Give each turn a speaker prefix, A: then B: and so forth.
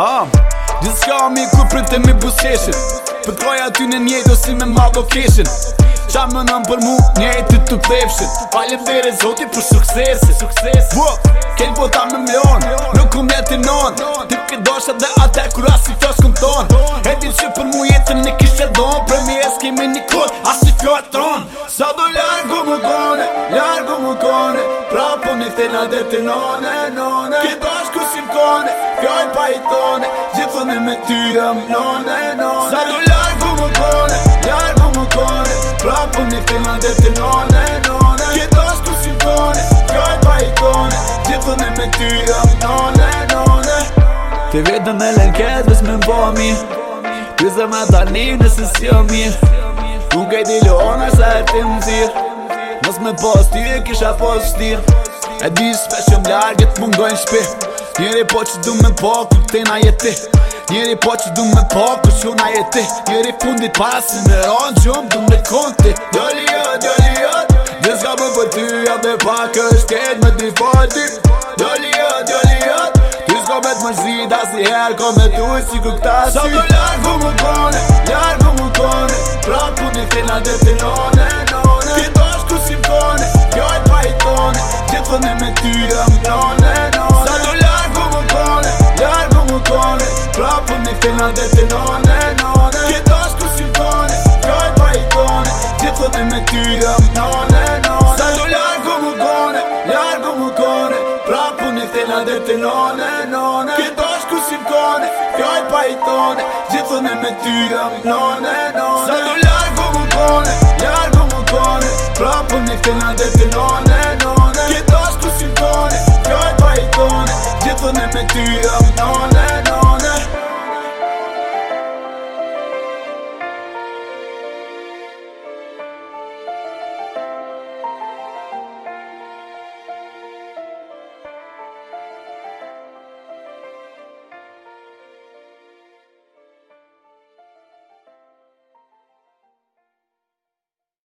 A: Am, gjithë s'ka më i kur prit e mi buskeshin Për t'kaj roja ty në njejt o si me mba do Qa më nëmë për mu, njejt të të pëthepshin Falem dhe rezoti për suksesi Kejnë po ta me mleon, nuk këm jeti non Ti për këtë dosha dhe ate kur as i fjosh këm ton E që për mu jetën në kishe don Për mi e s'kemi një kod, as i fjoj e ton Sa do ljarë gu më kone, ljarë gu më kone Pra po një thina dhe ti nonë, nonë Këtë tone Fjojnë pa i tone Gjithë me ty jam none, none Sa du ljarë ku më kone Ljarë ku më kone Pra për një film dhe të none, none Kjeto së ku si tone Fjojnë pa i me ty jam none, none Ti vidë e lënket vës me mbomi Ty zë me tani nësë si o jo mi Nuk e di lona sa e ti më zir Mos me pos e kisha pos E di s'pe që më ljarë gjithë mungojnë shpi Njeri po që du me po ku te na jeti Njeri po që du me po ku që na jeti Njeri fundit pasi me ronë gjumë du me konti Djoli jod, djoli jod Dhe s'ka më për ty ja me pak është ketë me t'i fati Djoli jod, djoli jod Ty s'ka me t'më zhida si herë ko me t'u si ku këtasi Sa më largu më kone, largu më kone Pra fundit te na dhe t'inone, none Kjeto është ku si mkone, kjo e t'pa i tone Gjetë vëne me ty jam Pena dhe të nane, nane Kjeta është ku si vane Kaj pa i kane Gjithë dhe me tyra Nane, nane Sa do largo më kane Largo më kane Pra puni thena dhe të nane, nane Kjeta është ku si vane Kaj pa i kane Gjithë dhe me tyra Nane, nane Sa do largo më kane Largo më kane Pra puni thena dhe të nane, nane Kjeta është ku si vane Kaj pa i kane Gjithë dhe me tyra Nane, nane